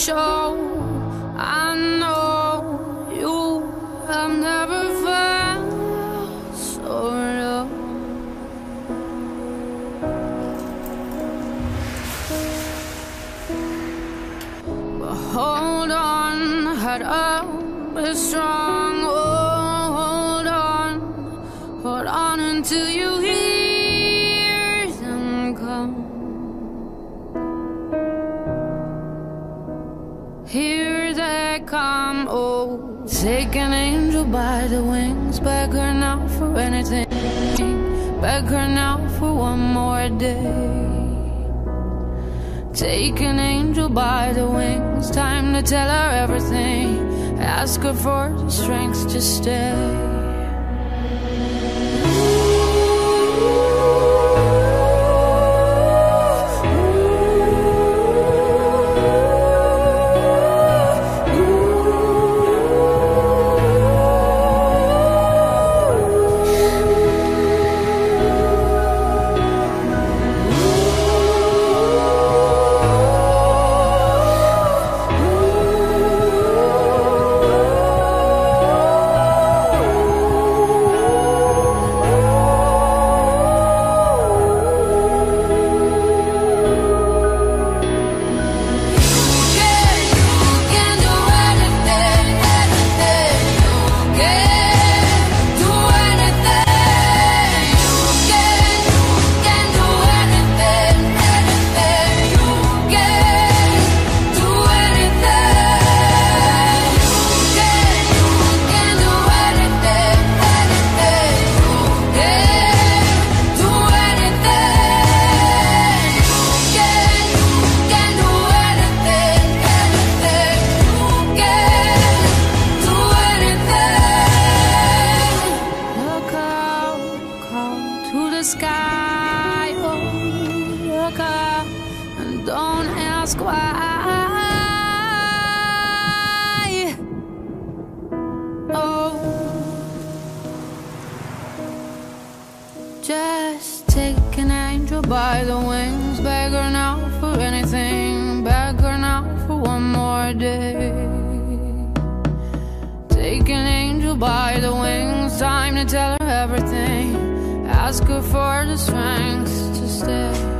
show. I know you have never felt so low. But hold on, head up, be strong. Come, oh. Take an angel by the wings Beg her now for anything. Beg her now for one more day. Take an angel by the wings Time to tell her everything. Ask her for the strength to stay why. Oh, just take an angel by the wings. Beg her now for anything. Beg her now for one more day. Take an angel by the wings, time to tell her everything. Ask her for the strength to stay.